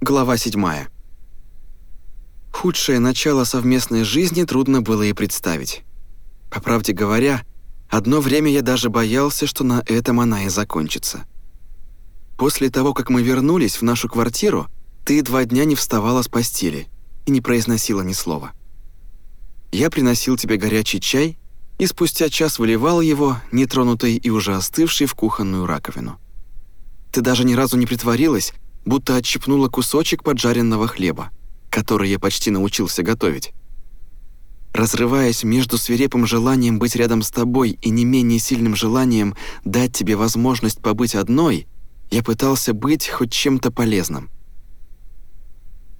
Глава 7. Худшее начало совместной жизни трудно было и представить. По правде говоря, одно время я даже боялся, что на этом она и закончится. После того, как мы вернулись в нашу квартиру, ты два дня не вставала с постели и не произносила ни слова. Я приносил тебе горячий чай и спустя час выливал его, нетронутый и уже остывший, в кухонную раковину. Ты даже ни разу не притворилась, будто отщипнула кусочек поджаренного хлеба, который я почти научился готовить. Разрываясь между свирепым желанием быть рядом с тобой и не менее сильным желанием дать тебе возможность побыть одной, я пытался быть хоть чем-то полезным.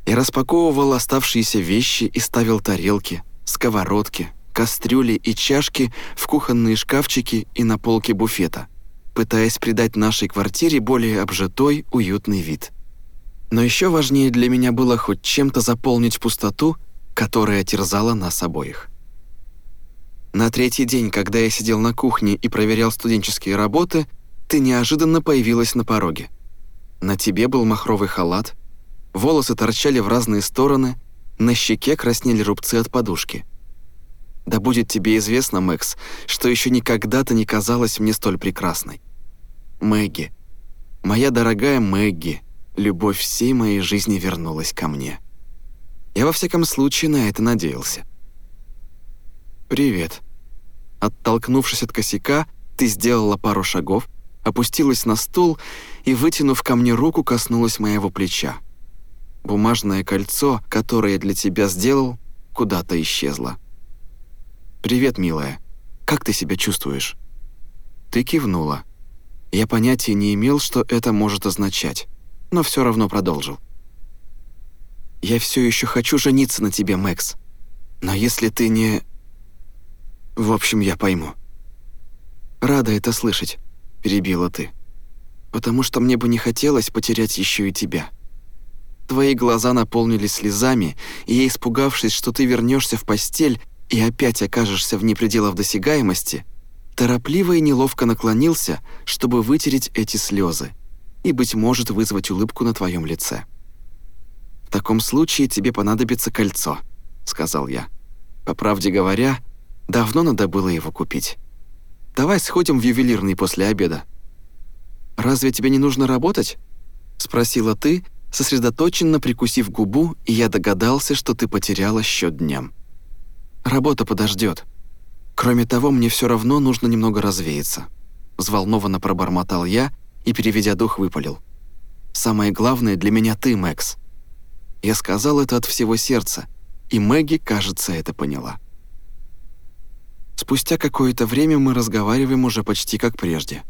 Я распаковывал оставшиеся вещи и ставил тарелки, сковородки, кастрюли и чашки в кухонные шкафчики и на полке буфета, пытаясь придать нашей квартире более обжитой, уютный вид. Но еще важнее для меня было хоть чем-то заполнить пустоту, которая терзала нас обоих. На третий день, когда я сидел на кухне и проверял студенческие работы, ты неожиданно появилась на пороге. На тебе был махровый халат, волосы торчали в разные стороны, на щеке краснели рубцы от подушки. Да будет тебе известно, Мэкс, что еще никогда ты не казалась мне столь прекрасной. Мэгги, моя дорогая Мэгги, любовь всей моей жизни вернулась ко мне. Я во всяком случае на это надеялся. «Привет». Оттолкнувшись от косяка, ты сделала пару шагов, опустилась на стул и, вытянув ко мне руку, коснулась моего плеча. Бумажное кольцо, которое я для тебя сделал, куда-то исчезло. «Привет, милая. Как ты себя чувствуешь?» Ты кивнула. Я понятия не имел, что это может означать но все равно продолжил. «Я все еще хочу жениться на тебе, Мэкс. Но если ты не... В общем, я пойму». «Рада это слышать», — перебила ты. «Потому что мне бы не хотелось потерять еще и тебя». Твои глаза наполнились слезами, и я, испугавшись, что ты вернешься в постель и опять окажешься вне пределов досягаемости, торопливо и неловко наклонился, чтобы вытереть эти слезы и, быть может, вызвать улыбку на твоем лице. «В таком случае тебе понадобится кольцо», — сказал я. «По правде говоря, давно надо было его купить. Давай сходим в ювелирный после обеда». «Разве тебе не нужно работать?» — спросила ты, сосредоточенно прикусив губу, и я догадался, что ты потеряла счет дням. «Работа подождет. Кроме того, мне все равно нужно немного развеяться», — взволнованно пробормотал я, — и, переведя дух, выпалил. «Самое главное для меня ты, Мэкс». Я сказал это от всего сердца, и Мэгги, кажется, это поняла. Спустя какое-то время мы разговариваем уже почти как прежде.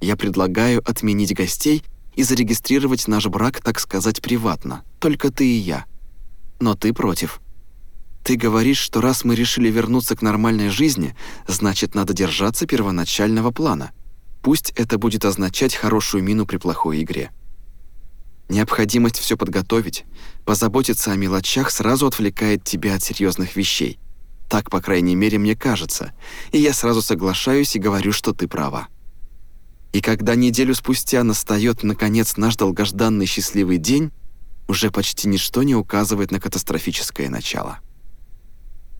Я предлагаю отменить гостей и зарегистрировать наш брак, так сказать, приватно, только ты и я. Но ты против. Ты говоришь, что раз мы решили вернуться к нормальной жизни, значит, надо держаться первоначального плана. Пусть это будет означать хорошую мину при плохой игре. Необходимость все подготовить, позаботиться о мелочах сразу отвлекает тебя от серьезных вещей. Так, по крайней мере, мне кажется, и я сразу соглашаюсь и говорю, что ты права. И когда неделю спустя настает, наконец, наш долгожданный счастливый день, уже почти ничто не указывает на катастрофическое начало.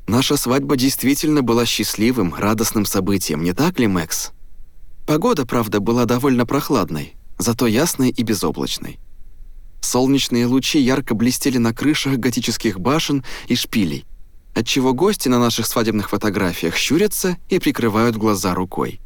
Наша свадьба действительно была счастливым, радостным событием, не так ли, Мэкс? Погода, правда, была довольно прохладной, зато ясной и безоблачной. Солнечные лучи ярко блестели на крышах готических башен и шпилей, отчего гости на наших свадебных фотографиях щурятся и прикрывают глаза рукой.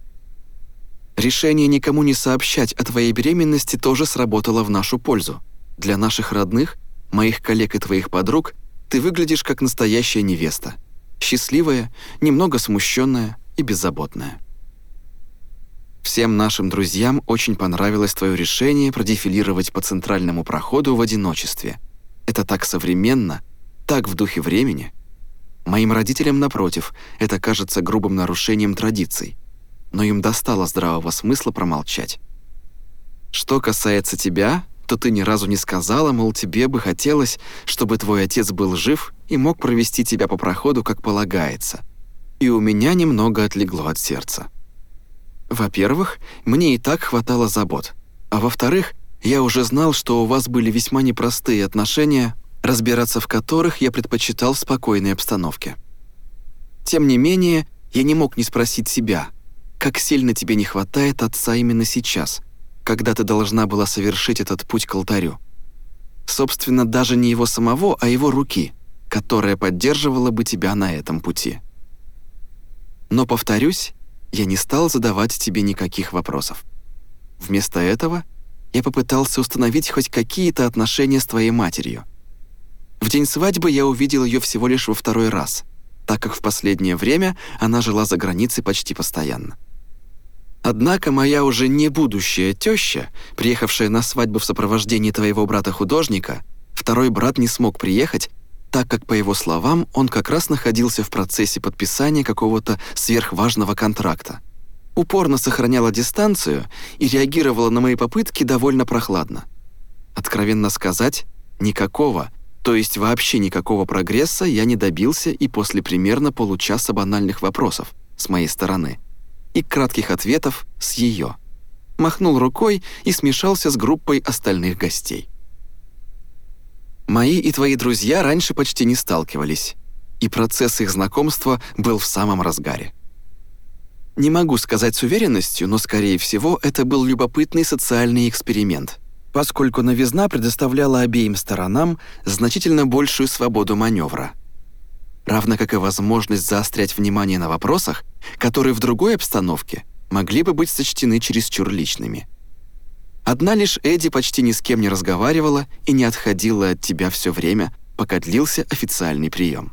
Решение никому не сообщать о твоей беременности тоже сработало в нашу пользу. Для наших родных, моих коллег и твоих подруг ты выглядишь как настоящая невеста. Счастливая, немного смущенная и беззаботная. Всем нашим друзьям очень понравилось твое решение продефилировать по центральному проходу в одиночестве. Это так современно, так в духе времени. Моим родителям, напротив, это кажется грубым нарушением традиций. Но им достало здравого смысла промолчать. Что касается тебя, то ты ни разу не сказала, мол, тебе бы хотелось, чтобы твой отец был жив и мог провести тебя по проходу, как полагается. И у меня немного отлегло от сердца. Во-первых, мне и так хватало забот. А во-вторых, я уже знал, что у вас были весьма непростые отношения, разбираться в которых я предпочитал в спокойной обстановке. Тем не менее, я не мог не спросить себя, как сильно тебе не хватает отца именно сейчас, когда ты должна была совершить этот путь к алтарю. Собственно, даже не его самого, а его руки, которая поддерживала бы тебя на этом пути. Но, повторюсь, я не стал задавать тебе никаких вопросов. Вместо этого я попытался установить хоть какие-то отношения с твоей матерью. В день свадьбы я увидел ее всего лишь во второй раз, так как в последнее время она жила за границей почти постоянно. Однако моя уже не будущая теща, приехавшая на свадьбу в сопровождении твоего брата-художника, второй брат не смог приехать, так как, по его словам, он как раз находился в процессе подписания какого-то сверхважного контракта. Упорно сохраняла дистанцию и реагировала на мои попытки довольно прохладно. Откровенно сказать, никакого, то есть вообще никакого прогресса я не добился и после примерно получаса банальных вопросов с моей стороны – и кратких ответов с ее. Махнул рукой и смешался с группой остальных гостей. Мои и твои друзья раньше почти не сталкивались, и процесс их знакомства был в самом разгаре. Не могу сказать с уверенностью, но, скорее всего, это был любопытный социальный эксперимент, поскольку новизна предоставляла обеим сторонам значительно большую свободу маневра – равно как и возможность заострять внимание на вопросах, которые в другой обстановке могли бы быть сочтены чересчур личными. Одна лишь Эдди почти ни с кем не разговаривала и не отходила от тебя все время, пока длился официальный прием.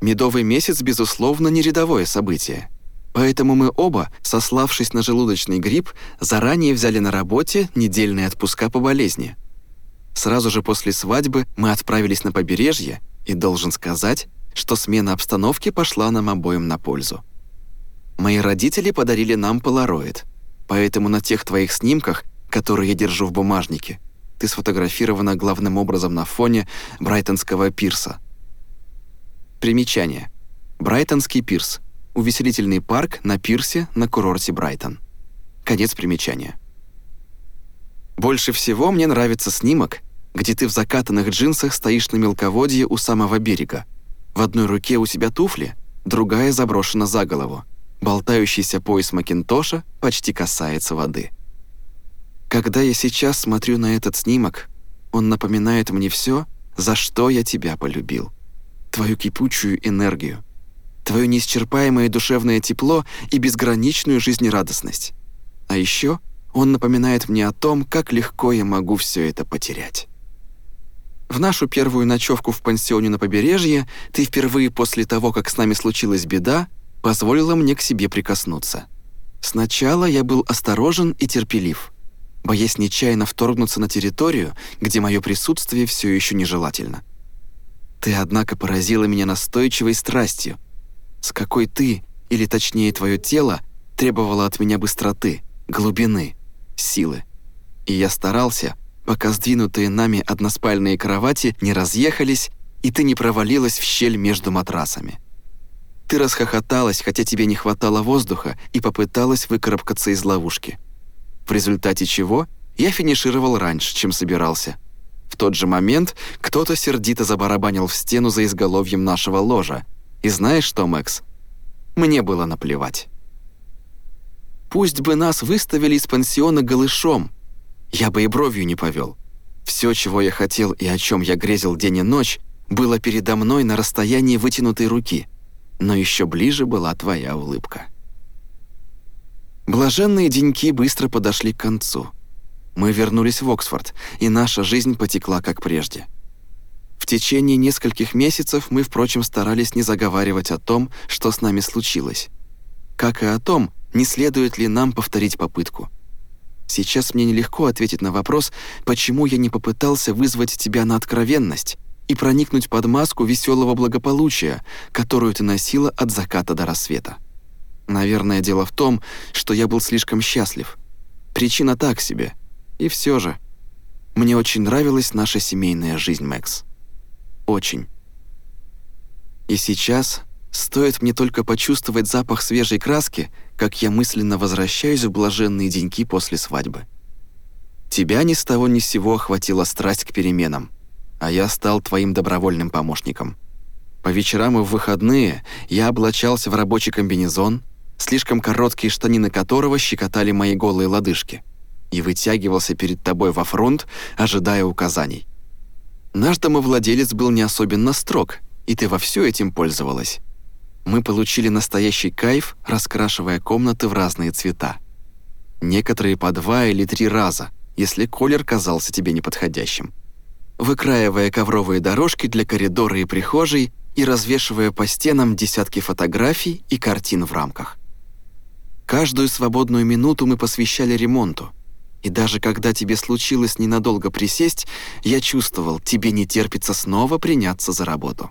Медовый месяц, безусловно, не рядовое событие. Поэтому мы оба, сославшись на желудочный грипп, заранее взяли на работе недельные отпуска по болезни. Сразу же после свадьбы мы отправились на побережье, и, должен сказать, что смена обстановки пошла нам обоим на пользу. Мои родители подарили нам полароид, поэтому на тех твоих снимках, которые я держу в бумажнике, ты сфотографирована главным образом на фоне Брайтонского пирса. Примечание. Брайтонский пирс. Увеселительный парк на пирсе на курорте Брайтон. Конец примечания. Больше всего мне нравится снимок, где ты в закатанных джинсах стоишь на мелководье у самого берега, в одной руке у себя туфли, другая заброшена за голову. Болтающийся пояс Макинтоша почти касается воды. Когда я сейчас смотрю на этот снимок, он напоминает мне все, за что я тебя полюбил. Твою кипучую энергию, твое неисчерпаемое душевное тепло и безграничную жизнерадостность. А еще он напоминает мне о том, как легко я могу все это потерять. В нашу первую ночевку в пансионе на побережье ты впервые после того, как с нами случилась беда, позволила мне к себе прикоснуться. Сначала я был осторожен и терпелив, боясь нечаянно вторгнуться на территорию, где мое присутствие все еще нежелательно. Ты, однако, поразила меня настойчивой страстью, с какой ты, или точнее твое тело, требовало от меня быстроты, глубины, силы. И я старался, пока сдвинутые нами односпальные кровати не разъехались, и ты не провалилась в щель между матрасами. Ты расхохоталась, хотя тебе не хватало воздуха, и попыталась выкарабкаться из ловушки. В результате чего я финишировал раньше, чем собирался. В тот же момент кто-то сердито забарабанил в стену за изголовьем нашего ложа. И знаешь что, Мэкс? Мне было наплевать. Пусть бы нас выставили из пансиона голышом, я бы и бровью не повел. Все, чего я хотел и о чем я грезил день и ночь, было передо мной на расстоянии вытянутой руки, но еще ближе была твоя улыбка. Блаженные деньки быстро подошли к концу. Мы вернулись в Оксфорд, и наша жизнь потекла как прежде. В течение нескольких месяцев мы, впрочем, старались не заговаривать о том, что с нами случилось. Как и о том, не следует ли нам повторить попытку – Сейчас мне нелегко ответить на вопрос, почему я не попытался вызвать тебя на откровенность и проникнуть под маску веселого благополучия, которую ты носила от заката до рассвета. Наверное, дело в том, что я был слишком счастлив. Причина так себе. И все же. Мне очень нравилась наша семейная жизнь, Мэкс. Очень. И сейчас, стоит мне только почувствовать запах свежей краски, как я мысленно возвращаюсь в блаженные деньки после свадьбы. Тебя ни с того ни с сего охватила страсть к переменам, а я стал твоим добровольным помощником. По вечерам и в выходные я облачался в рабочий комбинезон, слишком короткие штанины которого щекотали мои голые лодыжки, и вытягивался перед тобой во фронт, ожидая указаний. Наш домовладелец был не особенно строг, и ты во все этим пользовалась. Мы получили настоящий кайф, раскрашивая комнаты в разные цвета. Некоторые по два или три раза, если колер казался тебе неподходящим. Выкраивая ковровые дорожки для коридора и прихожей и развешивая по стенам десятки фотографий и картин в рамках. Каждую свободную минуту мы посвящали ремонту. И даже когда тебе случилось ненадолго присесть, я чувствовал, тебе не терпится снова приняться за работу.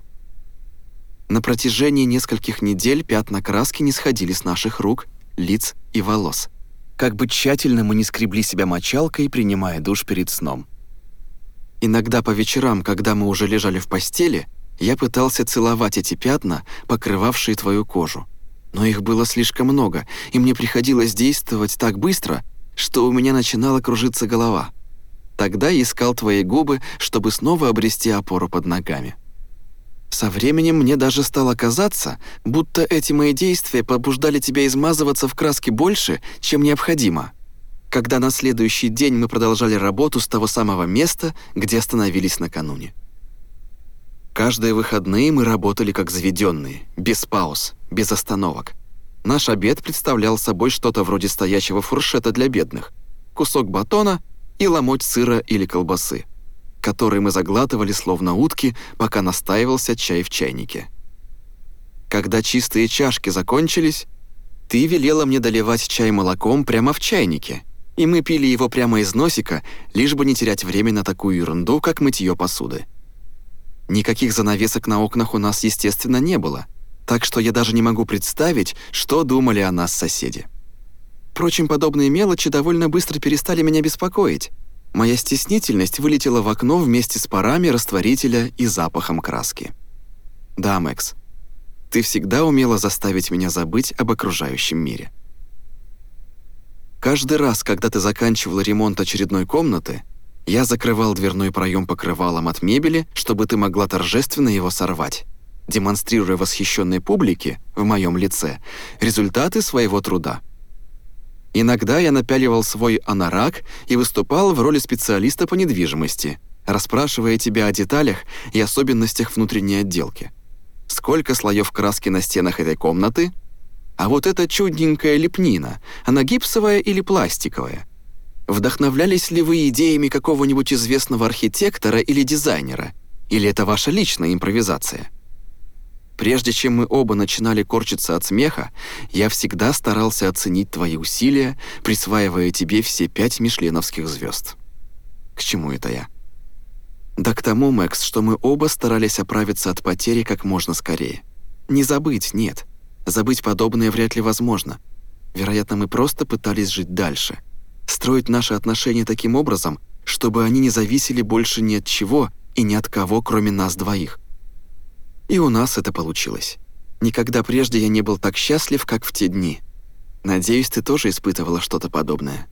На протяжении нескольких недель пятна краски не сходили с наших рук, лиц и волос. Как бы тщательно мы не скребли себя мочалкой, принимая душ перед сном. Иногда по вечерам, когда мы уже лежали в постели, я пытался целовать эти пятна, покрывавшие твою кожу. Но их было слишком много, и мне приходилось действовать так быстро, что у меня начинала кружиться голова. Тогда я искал твои губы, чтобы снова обрести опору под ногами. Со временем мне даже стало казаться, будто эти мои действия побуждали тебя измазываться в краске больше, чем необходимо. Когда на следующий день мы продолжали работу с того самого места, где остановились накануне. Каждые выходные мы работали как заведенные, без пауз, без остановок. Наш обед представлял собой что-то вроде стоячего фуршета для бедных, кусок батона и ломоть сыра или колбасы который мы заглатывали словно утки, пока настаивался чай в чайнике. Когда чистые чашки закончились, ты велела мне доливать чай молоком прямо в чайнике, и мы пили его прямо из носика, лишь бы не терять время на такую ерунду, как мытье посуды. Никаких занавесок на окнах у нас, естественно, не было, так что я даже не могу представить, что думали о нас соседи. Впрочем, подобные мелочи довольно быстро перестали меня беспокоить, Моя стеснительность вылетела в окно вместе с парами растворителя и запахом краски. Да, Мэкс, ты всегда умела заставить меня забыть об окружающем мире. Каждый раз, когда ты заканчивала ремонт очередной комнаты, я закрывал дверной проем покрывалом от мебели, чтобы ты могла торжественно его сорвать, демонстрируя восхищенной публике, в моем лице, результаты своего труда. Иногда я напяливал свой анорак и выступал в роли специалиста по недвижимости, расспрашивая тебя о деталях и особенностях внутренней отделки. Сколько слоев краски на стенах этой комнаты? А вот эта чудненькая лепнина, она гипсовая или пластиковая? Вдохновлялись ли вы идеями какого-нибудь известного архитектора или дизайнера? Или это ваша личная импровизация? Прежде чем мы оба начинали корчиться от смеха, я всегда старался оценить твои усилия, присваивая тебе все пять мишленовских звезд. К чему это я? Да к тому, Мэкс, что мы оба старались оправиться от потери как можно скорее. Не забыть, нет. Забыть подобное вряд ли возможно. Вероятно, мы просто пытались жить дальше. Строить наши отношения таким образом, чтобы они не зависели больше ни от чего и ни от кого, кроме нас двоих. И у нас это получилось. Никогда прежде я не был так счастлив, как в те дни. Надеюсь, ты тоже испытывала что-то подобное.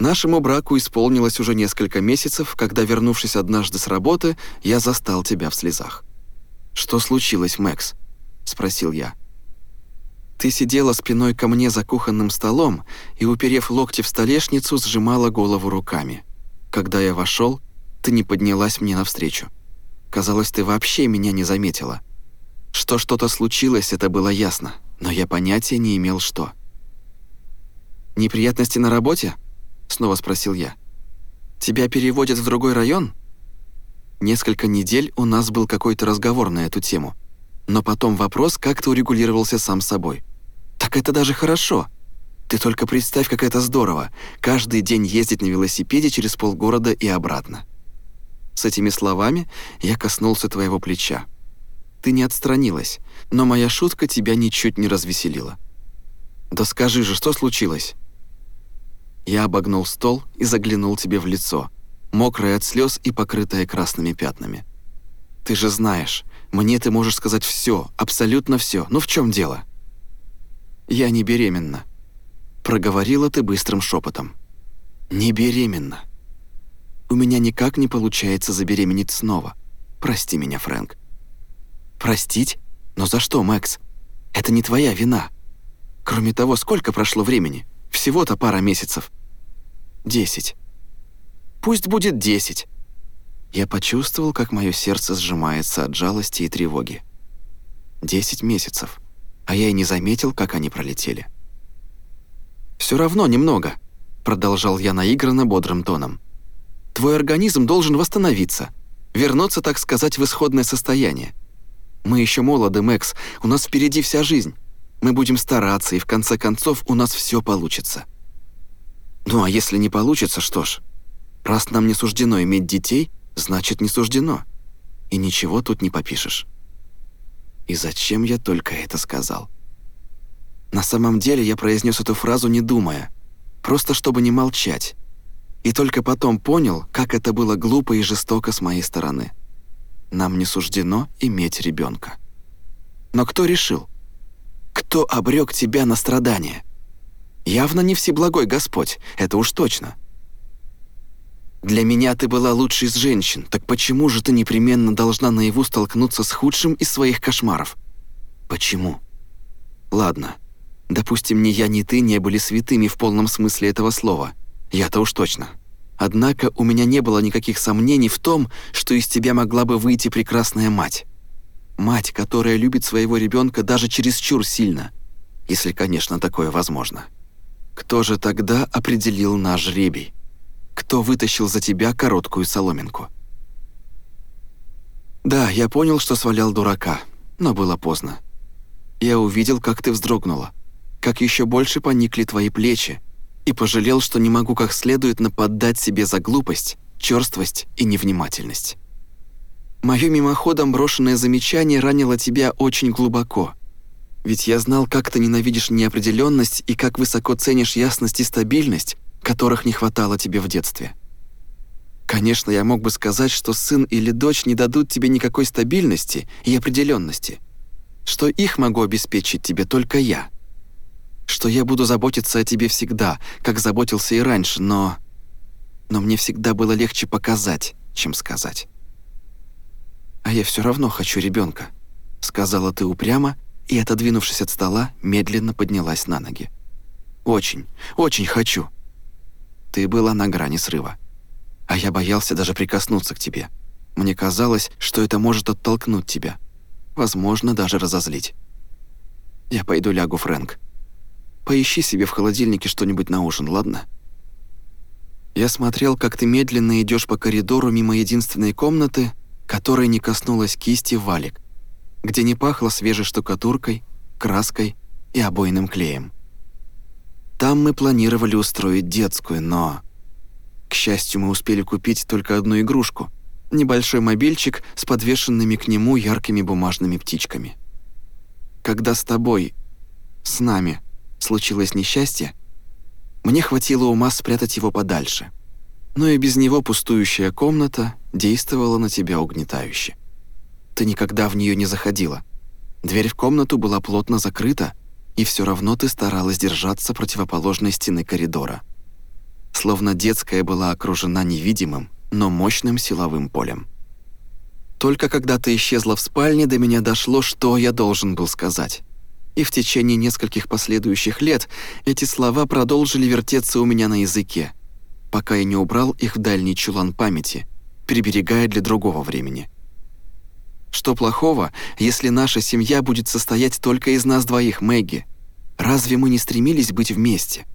Нашему браку исполнилось уже несколько месяцев, когда, вернувшись однажды с работы, я застал тебя в слезах. «Что случилось, Мэкс?» – спросил я. Ты сидела спиной ко мне за кухонным столом и, уперев локти в столешницу, сжимала голову руками. Когда я вошел, ты не поднялась мне навстречу. Казалось, ты вообще меня не заметила. Что что-то случилось, это было ясно, но я понятия не имел, что. «Неприятности на работе?» — снова спросил я. «Тебя переводят в другой район?» Несколько недель у нас был какой-то разговор на эту тему, но потом вопрос как-то урегулировался сам собой. «Так это даже хорошо. Ты только представь, как это здорово, каждый день ездить на велосипеде через полгорода и обратно». С этими словами я коснулся твоего плеча. Ты не отстранилась, но моя шутка тебя ничуть не развеселила. Да скажи же, что случилось? Я обогнул стол и заглянул тебе в лицо, мокрое от слез и покрытое красными пятнами. Ты же знаешь, мне ты можешь сказать все, абсолютно все. Ну в чем дело? Я не беременна. Проговорила ты быстрым шепотом. Не беременна. У меня никак не получается забеременеть снова. Прости меня, Фрэнк. Простить? Но за что, Мэкс? Это не твоя вина. Кроме того, сколько прошло времени? Всего-то пара месяцев. Десять. Пусть будет десять. Я почувствовал, как мое сердце сжимается от жалости и тревоги. Десять месяцев. А я и не заметил, как они пролетели. Все равно немного», — продолжал я наигранно бодрым тоном. «Твой организм должен восстановиться, вернуться, так сказать, в исходное состояние. Мы еще молоды, Мэкс, у нас впереди вся жизнь. Мы будем стараться, и в конце концов у нас все получится». «Ну а если не получится, что ж? Раз нам не суждено иметь детей, значит, не суждено. И ничего тут не попишешь». И зачем я только это сказал? На самом деле я произнес эту фразу не думая, просто чтобы не молчать. И только потом понял, как это было глупо и жестоко с моей стороны. Нам не суждено иметь ребенка. Но кто решил? Кто обрек тебя на страдания? Явно не всеблагой Господь, это уж точно. Для меня ты была лучшей из женщин, так почему же ты непременно должна наяву столкнуться с худшим из своих кошмаров? Почему? Ладно, Допустим, ни я, ни ты не были святыми в полном смысле этого слова. Я-то уж точно. Однако у меня не было никаких сомнений в том, что из тебя могла бы выйти прекрасная мать. Мать, которая любит своего ребенка даже чересчур сильно, если, конечно, такое возможно. Кто же тогда определил наш жребий? Кто вытащил за тебя короткую соломинку? Да, я понял, что свалял дурака, но было поздно. Я увидел, как ты вздрогнула как еще больше поникли твои плечи, и пожалел, что не могу как следует нападать себе за глупость, черствость и невнимательность. Мое мимоходом брошенное замечание ранило тебя очень глубоко. Ведь я знал, как ты ненавидишь неопределенность и как высоко ценишь ясность и стабильность, которых не хватало тебе в детстве. Конечно, я мог бы сказать, что сын или дочь не дадут тебе никакой стабильности и определенности, что их могу обеспечить тебе только я что я буду заботиться о тебе всегда, как заботился и раньше, но... Но мне всегда было легче показать, чем сказать. «А я все равно хочу ребенка, сказала ты упрямо и, отодвинувшись от стола, медленно поднялась на ноги. «Очень, очень хочу». Ты была на грани срыва. А я боялся даже прикоснуться к тебе. Мне казалось, что это может оттолкнуть тебя. Возможно, даже разозлить. «Я пойду лягу, Фрэнк. Поищи себе в холодильнике что-нибудь на ужин, ладно?» Я смотрел, как ты медленно идешь по коридору мимо единственной комнаты, которой не коснулась кисти валик, где не пахло свежей штукатуркой, краской и обойным клеем. Там мы планировали устроить детскую, но... К счастью, мы успели купить только одну игрушку — небольшой мобильчик с подвешенными к нему яркими бумажными птичками. Когда с тобой, с нами, случилось несчастье, мне хватило ума спрятать его подальше. Но и без него пустующая комната действовала на тебя угнетающе. Ты никогда в нее не заходила. Дверь в комнату была плотно закрыта, и все равно ты старалась держаться противоположной стены коридора. Словно детская была окружена невидимым, но мощным силовым полем. Только когда ты исчезла в спальне, до меня дошло, что я должен был сказать и в течение нескольких последующих лет эти слова продолжили вертеться у меня на языке, пока я не убрал их в дальний чулан памяти, приберегая для другого времени. Что плохого, если наша семья будет состоять только из нас двоих, Мэгги? Разве мы не стремились быть вместе?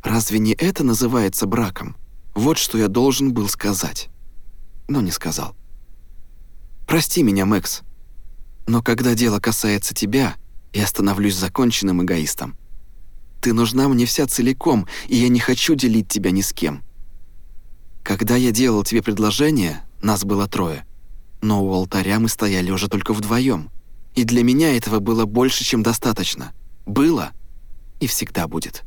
Разве не это называется браком? Вот что я должен был сказать. Но не сказал. Прости меня, Мэкс. Но когда дело касается тебя, я становлюсь законченным эгоистом. Ты нужна мне вся целиком, и я не хочу делить тебя ни с кем. Когда я делал тебе предложение, нас было трое. Но у алтаря мы стояли уже только вдвоем. И для меня этого было больше, чем достаточно. Было и всегда будет.